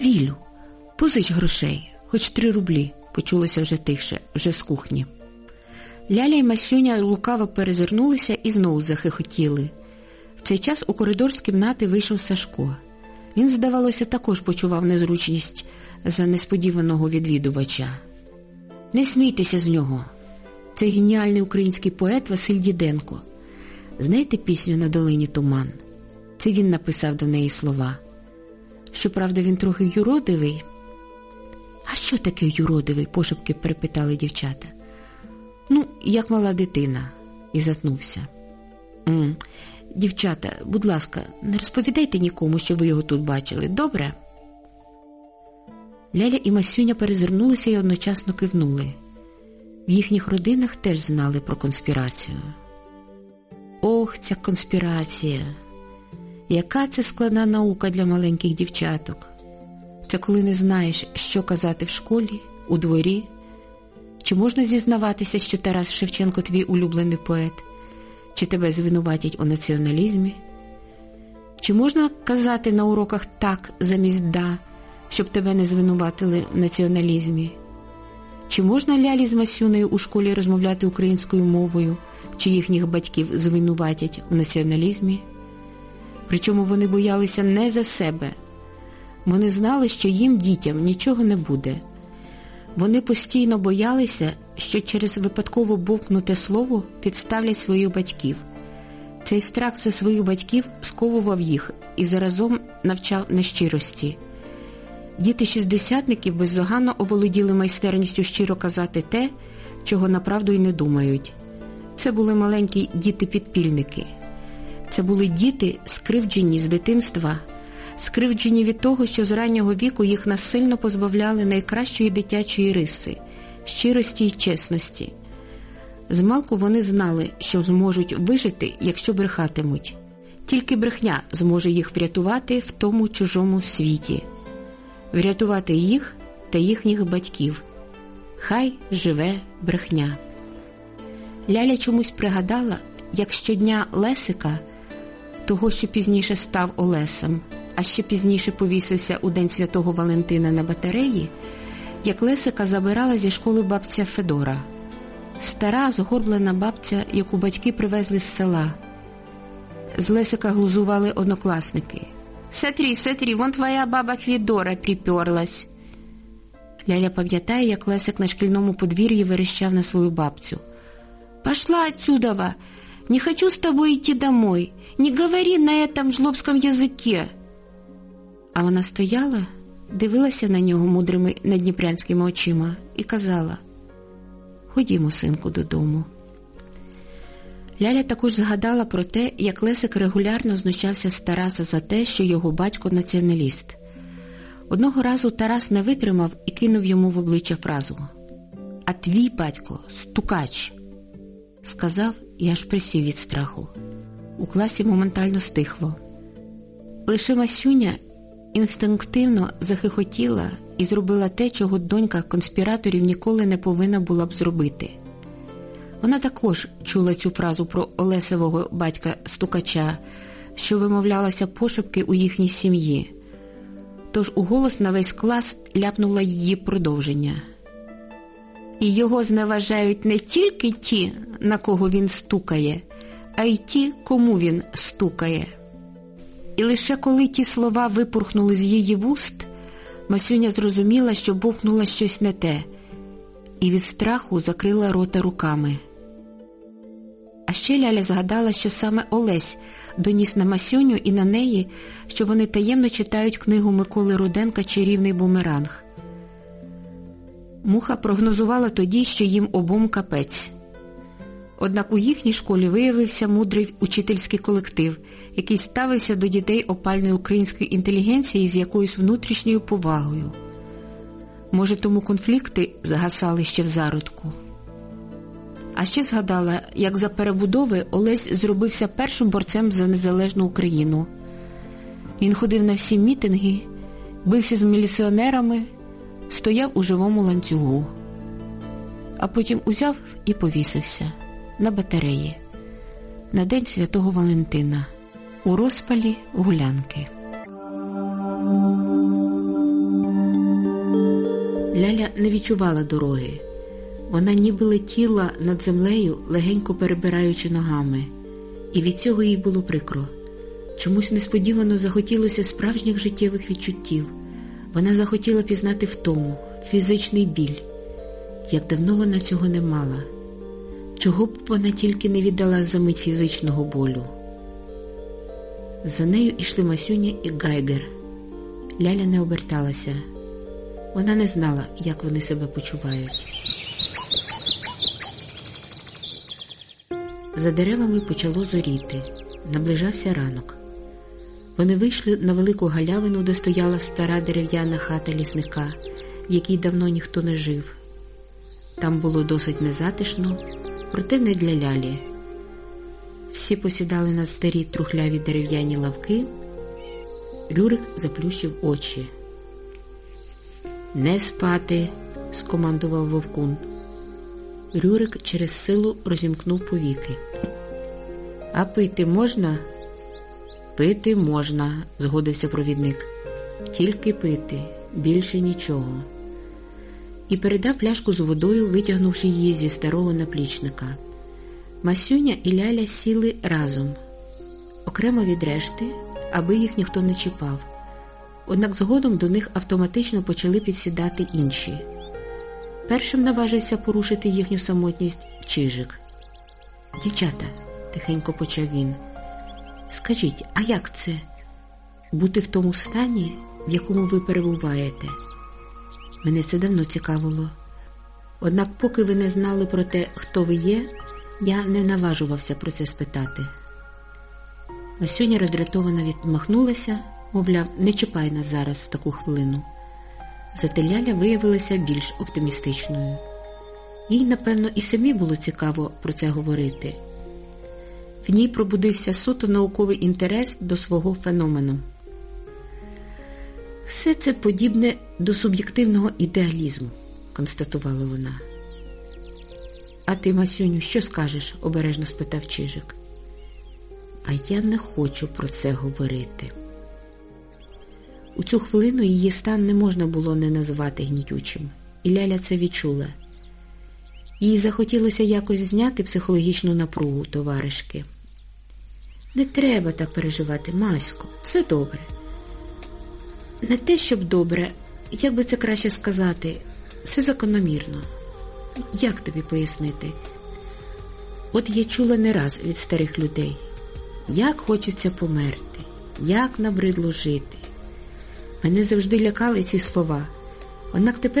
Вілю, позич грошей, хоч три рублі, почулося вже тихше, вже з кухні. Ляля і Масюня лукаво перезирнулися і знову захихотіли. В цей час у коридор з кімнати вийшов Сашко. Він, здавалося, також почував незручність за несподіваного відвідувача. Не смійтеся з нього. Це геніальний український поет Василь Діденко. Знаєте пісню на долині Туман? Це він написав до неї слова. Щоправда, він трохи юродивий. А що таке юродивий? пошепки перепитали дівчата. Ну, як мала дитина, і затнувся. «М, Дівчата, будь ласка, не розповідайте нікому, що ви його тут бачили, добре? Ляля і Масюня перезирнулися і одночасно кивнули. В їхніх родинах теж знали про конспірацію. Ох, ця конспірація! Яка це складна наука для маленьких дівчаток? Це коли не знаєш, що казати в школі, у дворі. Чи можна зізнаватися, що Тарас Шевченко твій улюблений поет? Чи тебе звинуватять у націоналізмі? Чи можна казати на уроках так замість да, щоб тебе не звинуватили в націоналізмі? Чи можна лялі з Масюнею у школі розмовляти українською мовою, чи їхніх батьків звинуватять в націоналізмі? Причому вони боялися не за себе. Вони знали, що їм, дітям, нічого не буде. Вони постійно боялися, що через випадково бовкнуте слово підставлять своїх батьків. Цей страх за своїх батьків сковував їх і заразом навчав нещирості. Діти шістдесятників бездоганно оволоділи майстерністю щиро казати те, чого направду й не думають. Це були маленькі діти-підпільники. Це були діти, скривджені з дитинства, скривджені від того, що з раннього віку їх насильно позбавляли найкращої дитячої риси, щирості й чесності. Змалку вони знали, що зможуть вижити, якщо брехатимуть. Тільки брехня зможе їх врятувати в тому чужому світі, врятувати їх та їхніх батьків. Хай живе брехня. Ляля чомусь пригадала, як щодня Лесика, того, що пізніше став Олесем, а ще пізніше повісився у День Святого Валентина на батареї, як Лесика забирала зі школи бабця Федора, стара згорблена бабця, яку батьки привезли з села. З Лесика глузували однокласники. Сетрі, сетрі, вон твоя баба Квідора приперлась. Ляля пам'ятає, як Лесик на шкільному подвір'ї верещав на свою бабцю. «Пошла отсюда! Не хочу с тобой идти домой! Не говори на этом жлобском языке!» А вона стояла, дивилася на нього мудрими надніпрянськими очима і казала Ходімо, синку, додому. Ляля також згадала про те, як Лесик регулярно знущався з Тараса за те, що його батько націоналіст. Одного разу Тарас не витримав і кинув йому в обличчя фразу А твій батько стукач. Сказав і аж присів від страху. У класі моментально стихло. Лише Масюня інстинктивно захихотіла і зробила те, чого донька конспіраторів ніколи не повинна була б зробити. Вона також чула цю фразу про Олесевого батька стукача, що вимовлялася пошепки у їхній сім'ї. Тож у голос на весь клас ляпнула її продовження. І його зневажають не тільки ті, на кого він стукає, а й ті, кому він стукає. І лише коли ті слова випурхнули з її вуст, Масюня зрозуміла, що бовкнула щось не те, і від страху закрила рота руками. А ще Ляля згадала, що саме Олесь доніс на Масюню і на неї, що вони таємно читають книгу Миколи Руденка Чарівний бумеранг. Муха прогнозувала тоді, що їм обом капець. Однак у їхній школі виявився мудрий учительський колектив, який ставився до дітей опальної української інтелігенції з якоюсь внутрішньою повагою. Може, тому конфлікти загасали ще в зародку. А ще згадала, як за перебудови Олесь зробився першим борцем за незалежну Україну. Він ходив на всі мітинги, бився з міліціонерами, стояв у живому ланцюгу, а потім узяв і повісився на батареї на День Святого Валентина у розпалі гулянки. Ляля не відчувала дороги. Вона ніби летіла над землею, легенько перебираючи ногами, і від цього їй було прикро. Чомусь несподівано захотілося справжніх життєвих відчуттів. Вона захотіла пізнати втому, фізичний біль. Як давно вона цього не мала, чого б вона тільки не віддала за мить фізичного болю. За нею йшли Масюня і Гайдер. Ляля не оберталася. Вона не знала, як вони себе почувають. За деревами почало зоріти, наближався ранок. Вони вийшли на велику галявину, де стояла стара дерев'яна хата лісника, в якій давно ніхто не жив. Там було досить незатишно, проте не для лялі. Всі посідали на старі трухляві дерев'яні лавки. Рюрик заплющив очі. Не спати, скомандував вовкун. Рюрик через силу розімкнув повіки. А пити можна? Пити можна, згодився провідник. Тільки пити, більше нічого. І передав пляшку з водою, витягнувши її зі старого наплічника. Масюня і Ляля сіли разом, окремо від решти, аби їх ніхто не чіпав. Однак згодом до них автоматично почали підсідати інші. Першим наважився порушити їхню самотність Чижик. Дівчата, тихенько почав він, скажіть, а як це? Бути в тому стані, в якому ви перебуваєте? Мене це давно цікавило. Однак, поки ви не знали про те, хто ви є, я не наважувався про це спитати. Масюня роздратовано відмахнулася, мовляв, не чіпай нас зараз в таку хвилину. Зате Ляля виявилася більш оптимістичною. Їй, напевно, і самі було цікаво про це говорити. В ній пробудився суто науковий інтерес до свого феномену. Все це подібне до суб'єктивного ідеалізму, констатувала вона. А ти, Масюню, що скажеш? обережно спитав Чижик. А я не хочу про це говорити. У цю хвилину її стан не можна було не називати гнітючим, і Ляля це відчула. Їй захотілося якось зняти психологічну напругу товаришки. Не треба так переживати, Масько, все добре. Не те, щоб добре, як би це краще сказати, все закономірно. Як тобі пояснити? От я чула не раз від старих людей, як хочеться померти, як набридло жити. Мене завжди лякали ці слова, однак тепер